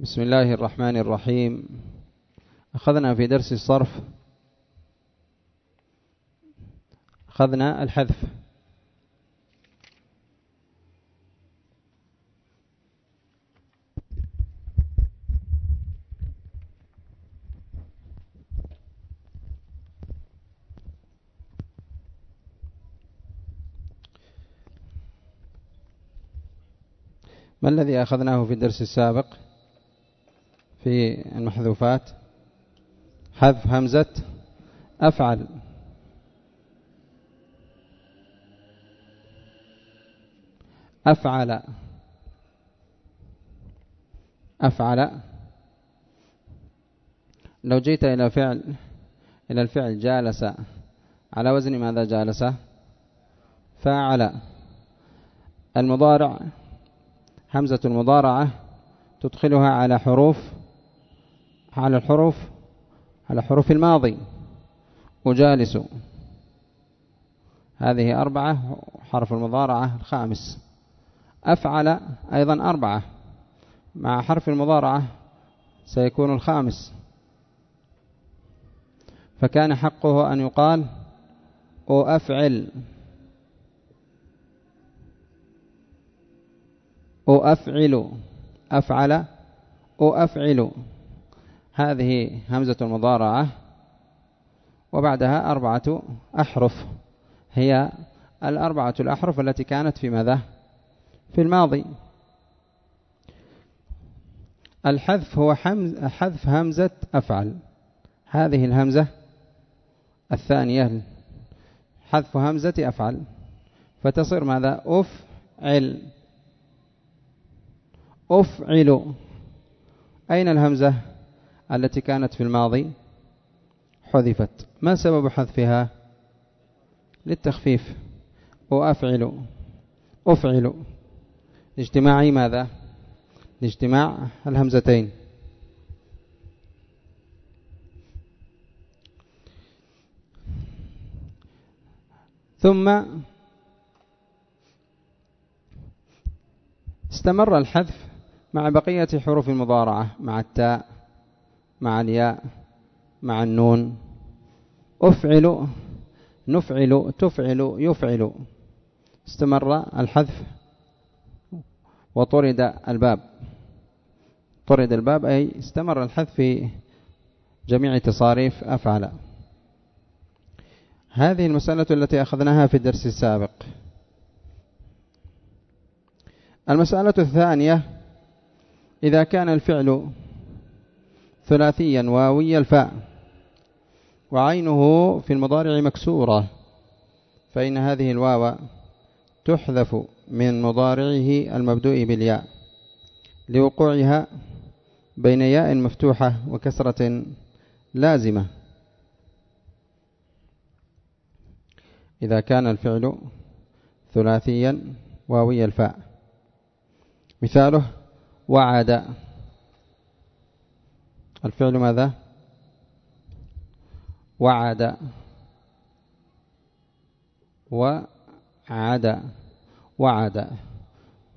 بسم الله الرحمن الرحيم. أخذنا في درس الصرف. أخذنا الحذف. ما الذي أخذناه في الدرس السابق؟ في المحذوفات. حذف همزة أفعل. أفعل. أفعل. لو جيت إلى فعل إلى الفعل جالس. على وزن ماذا جالس؟ فاعل. المضارع همزة المضارعة تدخلها على حروف على الحروف على حروف الماضي. أجالس. هذه أربعة حرف المضارعة الخامس. أفعل أيضا أربعة. مع حرف المضارعة سيكون الخامس. فكان حقه أن يقال أفعل. أفعل. أفعل. أفعل. هذه همزة المضارعة وبعدها أربعة أحرف. هي الأربعة الأحرف التي كانت في ماذا؟ في الماضي. الحذف هو حذف همزة أفعل. هذه الهمزة الثانية حذف همزة أفعل. فتصير ماذا؟ أفعل. أفعل. أين الهمزة؟ التي كانت في الماضي حذفت. ما سبب حذفها؟ للتخفيف. وأفعل. أفعل. لاجتماع ماذا؟ لاجتماع الهمزتين. ثم استمر الحذف مع بقية حروف المضارعة مع التاء مع الياء مع النون. أفعل نفعل تفعل يفعل. استمر الحذف وطرد الباب. طرد الباب أي استمر الحذف في جميع تصاريف أفعل. هذه المسألة التي أخذناها في الدرس السابق. المسألة الثانية إذا كان الفعل ثلاثيا واوي الفاء. وعينه في المضارع مكسورة. فإن هذه الواو تحذف من مضارعه المبدوء بالياء. لوقوعها بين ياء مفتوحة وكسرة لازمة. إذا كان الفعل ثلاثيا واوي الفاء. مثاله وعد. الفعل ماذا؟ وعد. وعد. وعد.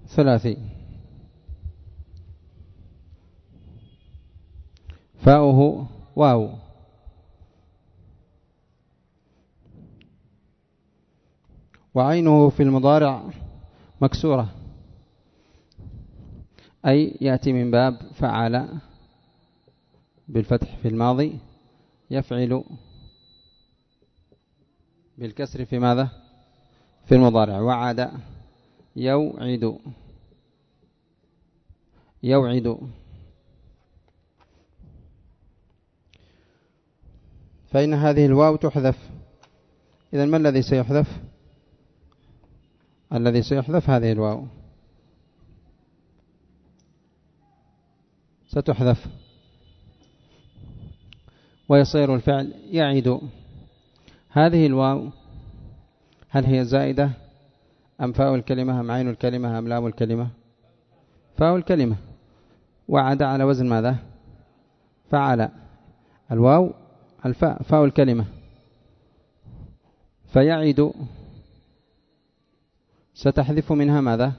ثلاثي. فاؤه واو. وعينه في المضارع مكسورة. أي يأتي من باب فعل بالفتح في الماضي يفعل بالكسر في ماذا؟ في المضارع. وعد يوعد يوعد. فإن هذه الواو تحذف. إذا ما الذي سيحذف؟ الذي سيحذف هذه الواو. ستحذف. ويصير الفعل يعد هذه الواو هل هي زائدة أم فاء الكلمة أم عين الكلمة أم لام الكلمة؟ فاء الكلمة. وعد على وزن ماذا؟ فعل. الواو الفاء فاء الكلمة. فيعد ستحذف منها ماذا؟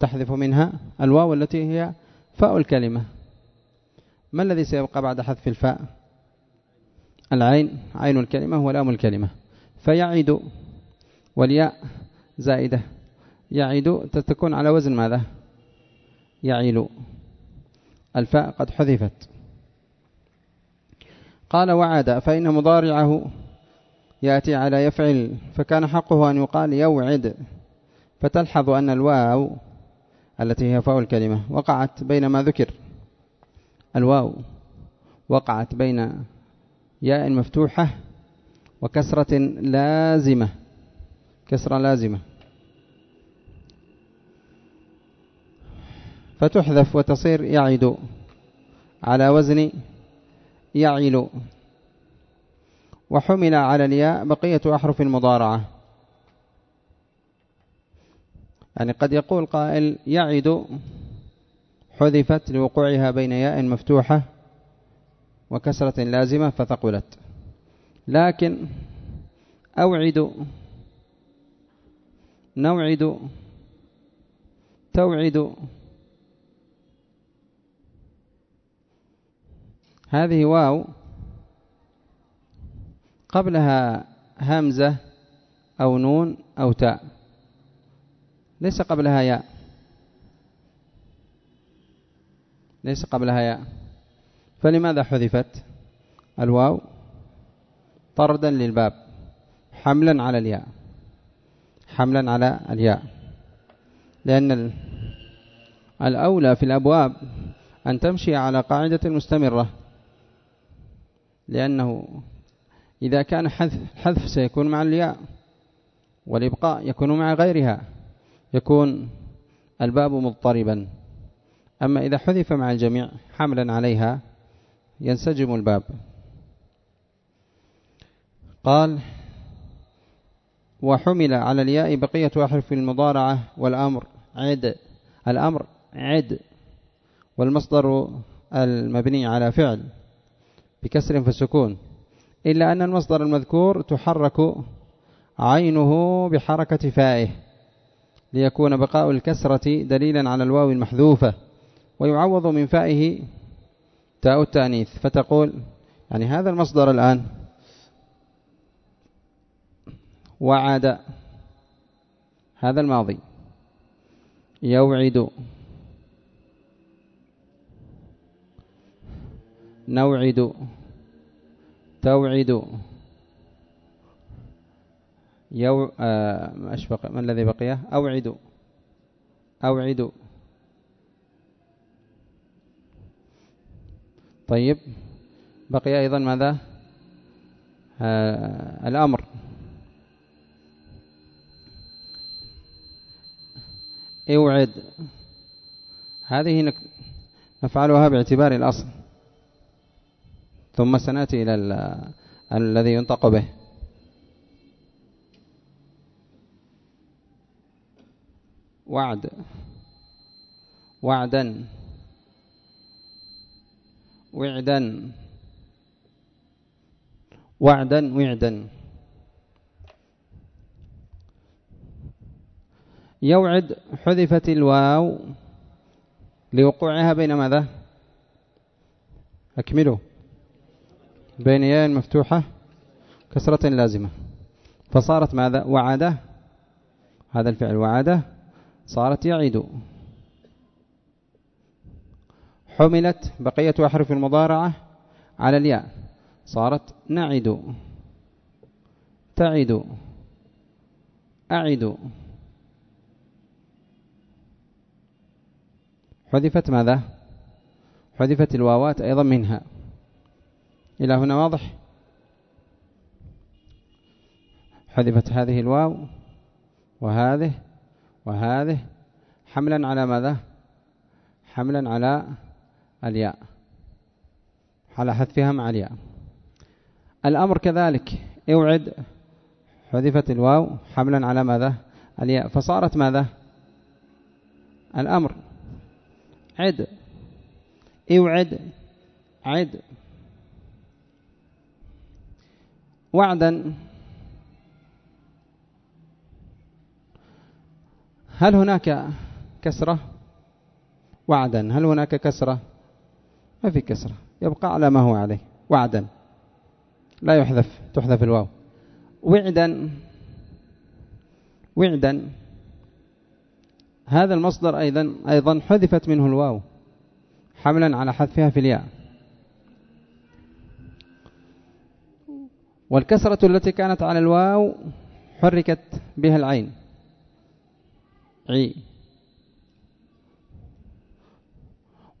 تحذف منها الواو التي هي فاء الكلمة. ما الذي سيبقى بعد حذف الفاء؟ العين عين الكلمة ولام الكلمة. فيعد والياء زائدة. يعد تكون على وزن ماذا؟ يعيل. الفاء قد حذفت. قال وعد فإن مضارعه يأتي على يفعل فكان حقه أن يقال يوعد. فتلحظ أن الواو التي هي فاء الكلمة وقعت بين ما ذكر. الواو وقعت بين ياء مفتوحة وكسرة لازمة. كسرة لازمة. فتحذف وتصير يعد على وزن يعل وحمل على الياء بقية أحرف المضارعة يعني قد يقول قائل يعد حذفت لوقوعها بين ياء مفتوحة وكسرة لازمة فثقلت. لكن أوعد نوعد توعد هذه واو قبلها همزة أو نون أو تاء. ليس قبلها ياء. ليس قبلها ياء. فلماذا حذفت الواو؟ طردا للباب حملا على الياء حملا على الياء. لأن الأولى في الأبواب أن تمشي على قاعدة مستمرة لأنه إذا كان حذف حذف سيكون مع الياء والإبقاء يكون مع غيرها يكون الباب مضطربا. أما إذا حذف مع الجميع حملا عليها ينسجم الباب. قال وحمل على الياء بقية أحرف المضارعة والأمر عد. الأمر عد والمصدر المبني على فعل بكسر فسكون. إلا أن المصدر المذكور تحرك عينه بحركة فائه ليكون بقاء الكسرة دليلا على الواو المحذوفة. ويعوض من فائه تاء التانيث فتقول يعني هذا المصدر الآن وعد هذا الماضي يوعد نوعد توعد يو آه ما الذي بقي؟ أوعد أوعد طيب. بقي أيضا ماذا؟ آه الأمر. اوعد. هذه نفعلها باعتبار الأصل. ثم سنأتي إلى الذي ينطق به. وعد. وعدا. وعدا. وعدا وعدا. يوعد حذفت الواو لوقوعها بين ماذا؟ أكملوا. بين ياء مفتوحة كسرة لازمة. فصارت ماذا؟ وعده هذا الفعل وعده صارت يعيد. حملت بقية أحرف المضارعة على الياء. صارت نعد تعد أعد. حذفت ماذا؟ حذفت الواوات أيضا منها. إلى هنا واضح؟ حذفت هذه الواو وهذه وهذه. حملا على ماذا؟ حملا على الياء. على حذفها مع الياء. الأمر كذلك. اوعد. حذفت الواو. حملا على ماذا؟ الياء. فصارت ماذا؟ الأمر. عد. اوعد. عد. وعدا. هل هناك كسرة؟ وعدا. هل هناك كسرة؟ ما في كسرة. يبقى على ما هو عليه. وعدا. لا يحذف. تحذف الواو. وعدا. وعدا. هذا المصدر أيضا أيضا حذفت منه الواو. حملا على حذفها في الياء. والكسرة التي كانت على الواو حركت بها العين. عي.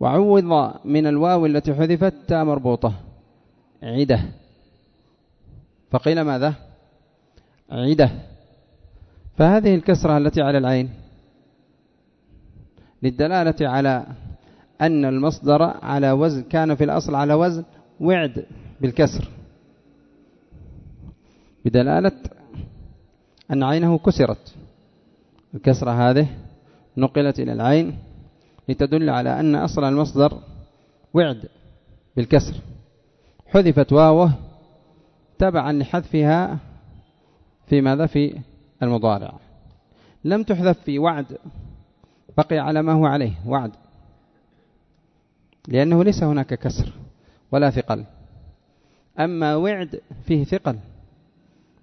وعوض من الواو التي حذفت تاء مربوطة. عدة فقيل ماذا؟ عدة فهذه الكسرة التي على العين للدلالة على أن المصدر على وزن كان في الأصل على وزن وعد بالكسر. بدلالة أن عينه كسرت. الكسرة هذه نقلت إلى العين لتدل على أن أصل المصدر وعد بالكسر. حذفت واوة تبعا لحذفها في ماذا؟ في المضارع. لم تحذف في وعد بقي على ما هو عليه وعد. لأنه ليس هناك كسر ولا ثقل. أما وعد فيه ثقل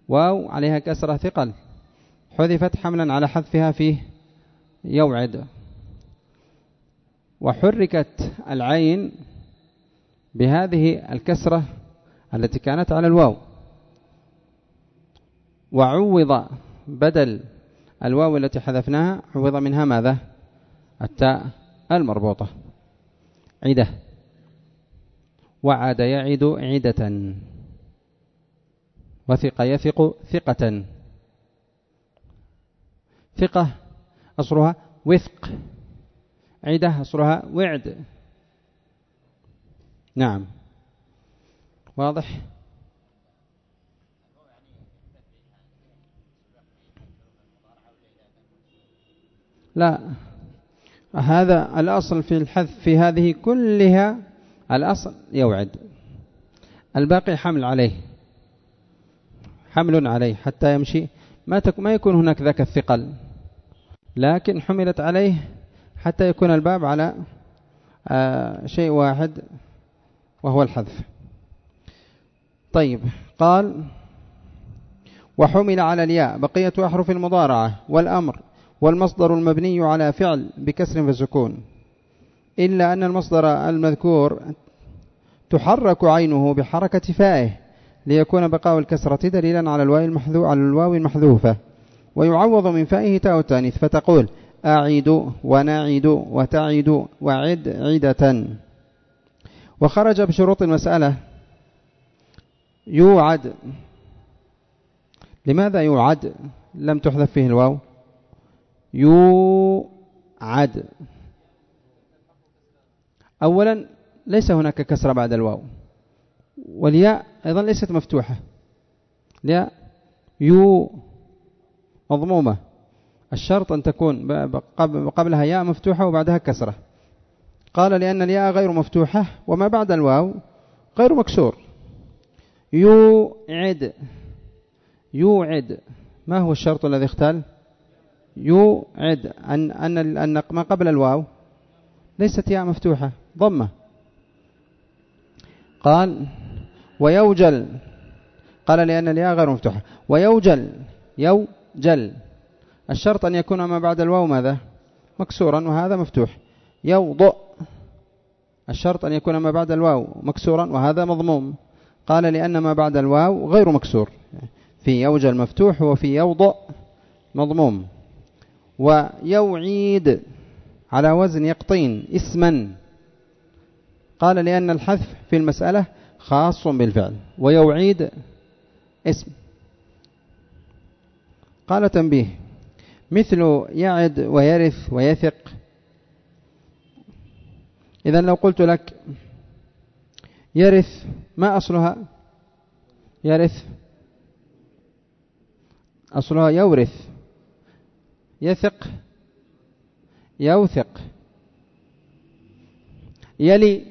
واو عليها كسرة ثقل حذفت حملا على حذفها فيه يوعد. وحركت العين بهذه الكسرة التي كانت على الواو. وعوض بدل الواو التي حذفناها عوض منها ماذا؟ التاء المربوطة. عدة وعاد يعد عدة وثق يثق ثقة. ثقة أصلها وثق. عدة أصلها وعد. نعم. واضح؟ لا. هذا الأصل في الحذف في هذه كلها الأصل يوعد. الباقي حمل عليه. حمل عليه حتى يمشي. ما ما يكون هناك ذاك الثقل. لكن حملت عليه حتى يكون الباب على آه، شيء واحد وهو الحذف. طيب قال وحمل على الياء بقية أحرف المضارعة والأمر والمصدر المبني على فعل بكسر فسكون إلا أن المصدر المذكور تحرك عينه بحركة فائه ليكون بقاء الكسرة دليلا على الواو المحذو على الواو المحذوفة ويعوض من فائه تاء التانيث فتقول أعيد ونعيد وتعيد وعد عدة. وخرج بشروط المسألة. يوعد. لماذا يوعد؟ لم تحذف فيه الواو. يوعد. أولا ليس هناك كسر بعد الواو. والياء أيضا ليست مفتوحة. الياء يو مضمومة. الشرط أن تكون قبلها ياء مفتوحة وبعدها كسرة. قال لأن الياء غير مفتوحة وما بعد الواو غير مكسور. يوعد. يوعد. ما هو الشرط الذي اختل يوعد. أن, أن, أن ما قبل الواو ليست ياء مفتوحة. ضمة. قال ويوجل. قال لأن الياء غير مفتوحة. ويوجل. يوجل. الشرط أن يكون ما بعد الواو ماذا؟ مكسورا وهذا مفتوح. يوضع. الشرط أن يكون ما بعد الواو مكسورا وهذا مضموم. قال لأن ما بعد الواو غير مكسور. في يوجل مفتوح وفي يوضع مضموم. ويوعيد. على وزن يقطين اسما. قال لأن الحذف في المسألة خاص بالفعل. ويوعيد اسم. قال تنبيه. مثل يعد ويرث ويثق. إذا لو قلت لك يرث ما أصلها؟ يرث. أصلها يورث. يثق. يوثق. يلي.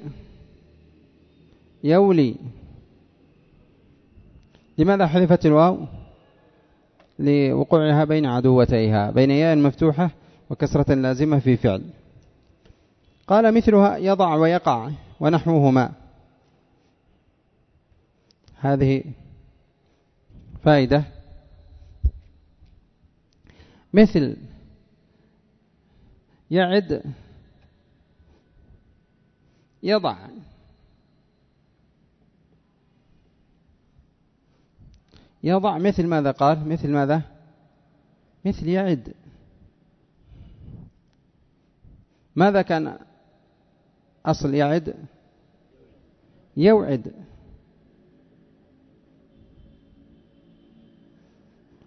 يولي. لماذا حذفت الواو؟ لوقوعها بين عدوتيها بين ياء مفتوحة وكسرة لازمة في فعل. قال مثلها يضع ويقع ونحوهما. هذه فائدة. مثل يعد يضع يضع مثل ماذا قال؟ مثل ماذا؟ مثل يعد. ماذا كان أصل يعد؟ يوعد.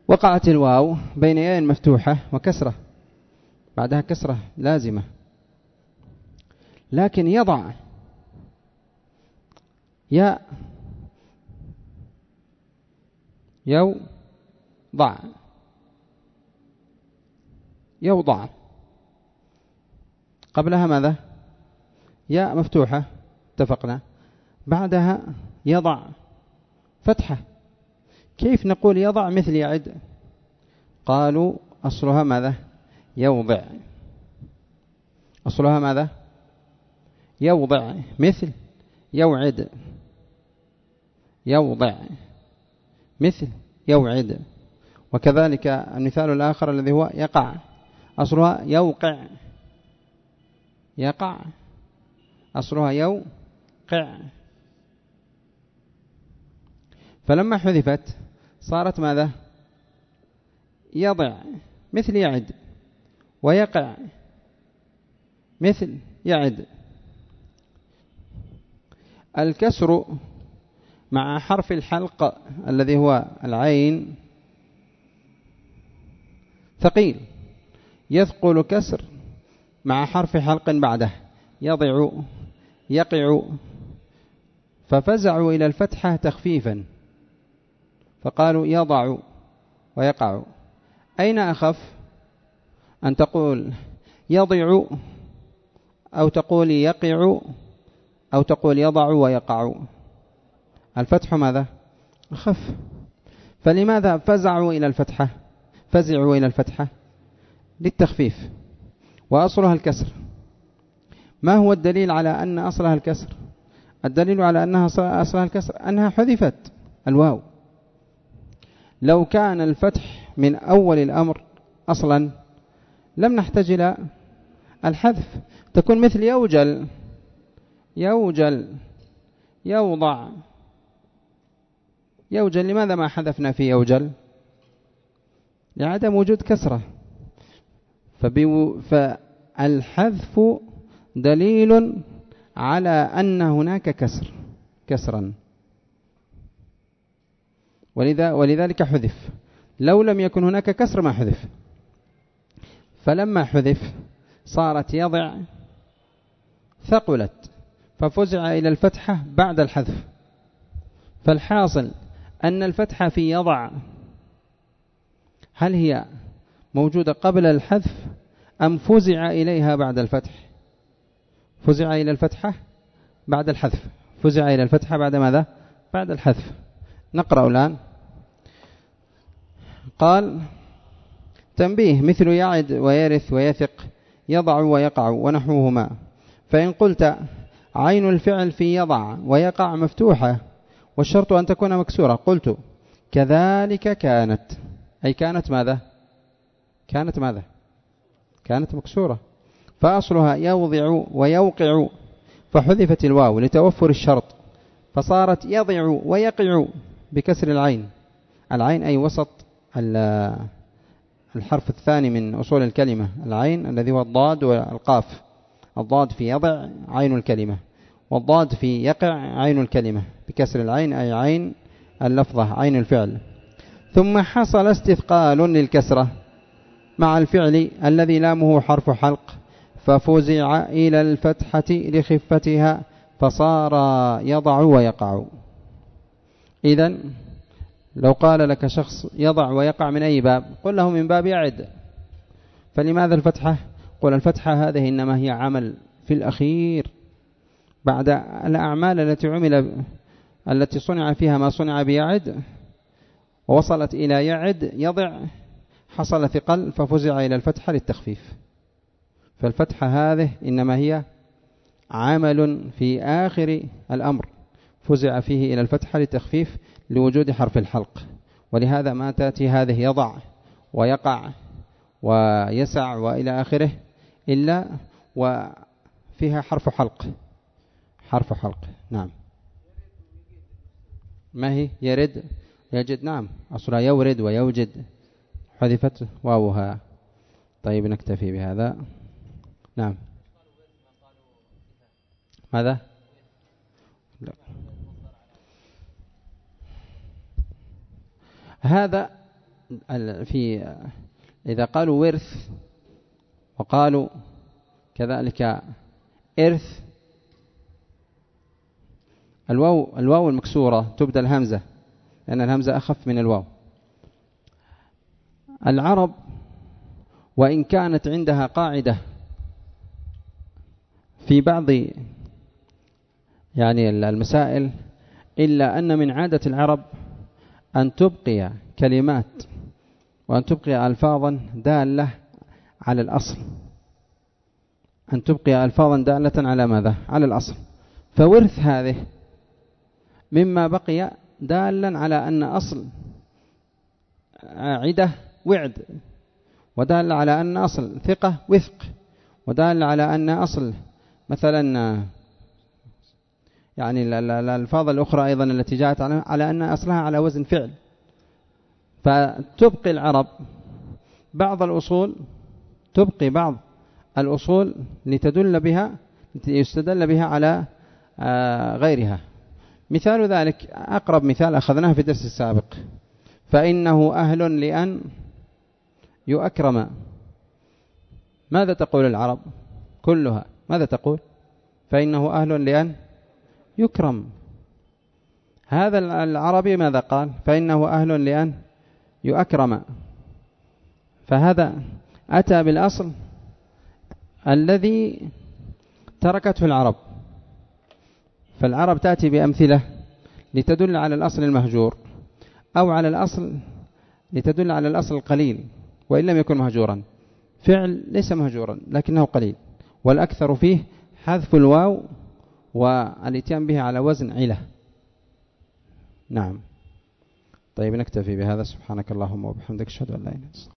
وقعت الواو بين ياء مفتوحة وكسرة. بعدها كسرة لازمة. لكن يضع ياء يوضع. يوضع. قبلها ماذا؟ ياء مفتوحة. اتفقنا. بعدها يضع فتحة. كيف نقول يضع مثل يعد؟ قالوا أصلها ماذا؟ يوضع. أصلها ماذا؟ يوضع. مثل يوعد. يوضع. مثل يوعد. وكذلك المثال الآخر الذي هو يقع. أصلها يوقع. يقع. أصلها يوقع. فلما حذفت صارت ماذا؟ يضع. مثل يعد. ويقع. مثل يعد. الكسر مع حرف الحلق الذي هو العين ثقيل. يثقل كسر مع حرف حلق بعده. يضع يقع ففزعوا إلى الفتحة تخفيفا. فقالوا يضع ويقع. أين أخف؟ أن تقول يضع أو تقول يقع أو تقول يضع ويقع. الفتح ماذا؟ أخف فلماذا فزعوا إلى الفتحة فزعوا إلى الفتحة للتخفيف. وأصلها الكسر. ما هو الدليل على أن أصلها الكسر؟ الدليل على أنها أصلها الكسر أنها حذفت الواو. لو كان الفتح من أول الأمر أصلا لم نحتاج إلى الحذف. تكون مثل يوجل. يوجل. يوضع. يوجل لماذا ما حذفنا في يوجل لعدم وجود كسرة. فالحذف دليل على أن هناك كسر كسرا. ولذا ولذلك حذف. لو لم يكن هناك كسر ما حذف. فلما حذف صارت يضع ثقلت ففزع إلى الفتحة بعد الحذف. فالحاصل أن الفتحة في يضع. هل هي موجودة قبل الحذف أم فزع إليها بعد الفتح؟ فزع إلى الفتحة بعد الحذف. فزع إلى الفتحة بعد ماذا؟ بعد الحذف. نقرأ الآن. قال تنبيه مثل يعد ويرث ويثق يضع ويقع ونحوهما. فإن قلت عين الفعل في يضع ويقع مفتوحة والشرط أن تكون مكسورة. قلت كذلك كانت. أي كانت ماذا؟ كانت ماذا؟ كانت مكسورة. فأصلها يوضع ويوقع فحذفت الواو لتوفر الشرط فصارت يضع ويقع بكسر العين. العين أي وسط الحرف الثاني من أصول الكلمة. العين الذي هو الضاد والقاف. الضاد في يضع عين الكلمة. والضاد في يقع عين الكلمة بكسر العين أي عين اللفظة عين الفعل. ثم حصل استثقال للكسرة مع الفعل الذي لامه حرف حلق ففزع إلى الفتحة لخفتها فصار يضع ويقع. إذا لو قال لك شخص يضع ويقع من أي باب قل له من باب يعد. فلماذا الفتحة؟ قل الفتحة هذه إنما هي عمل في الأخير. بعد الأعمال التي عمل التي صنع فيها ما صنع بيعد ووصلت إلى يعد يضع حصل ثقل ففزع إلى الفتحة للتخفيف. فالفتحة هذه إنما هي عمل في آخر الأمر. فزع فيه إلى الفتحة لتخفيف لوجود حرف الحلق. ولهذا ما تأتي هذه يضع ويقع ويسع وإلى آخره إلا وفيها حرف حلق. حرف حلق. نعم. ما هي؟ يرد. يجد. نعم. أصلا يورد ويوجد. حذفت واوها. طيب نكتفي بهذا. نعم. ماذا؟ لا. هذا في إذا قالوا ورث وقالوا كذلك إرث الواو الواو المكسورة تبدأ الهمزة لأن الهمزة أخف من الواو. العرب وإن كانت عندها قاعدة في بعض يعني المسائل إلا أن من عادة العرب أن تبقي كلمات وأن تبقي ألفاظا دالة على الأصل. أن تبقي ألفاظا دالة على ماذا؟ على الأصل. فورث هذه مما بقي دالا على أن أصل عدة وعد ودال على أن أصل ثقة وثق ودال على أن أصل مثلا يعني الألفاظ الأخرى أيضا التي جاءت على أن أصلها على وزن فعل. فتبقي العرب بعض الأصول تبقي بعض الأصول لتدل بها يستدل بها على آه، غيرها. مثال ذلك أقرب مثال أخذناه في الدرس السابق. فإنه أهل لأن يؤكرم. ماذا تقول العرب؟ كلها. ماذا تقول؟ فإنه أهل لأن يكرم. هذا العربي ماذا قال؟ فإنه أهل لأن يؤكرم. فهذا أتى بالأصل الذي تركته العرب. فالعرب تأتي بأمثلة لتدل على الأصل المهجور أو على الأصل لتدل على الأصل القليل وإن لم يكن مهجورا. فعل ليس مهجورا لكنه قليل. والأكثر فيه حذف الواو والإتيان به على وزن علة. نعم. طيب نكتفي بهذا. سبحانك اللهم وبحمدك أشهد أن لا إله إلا أنت.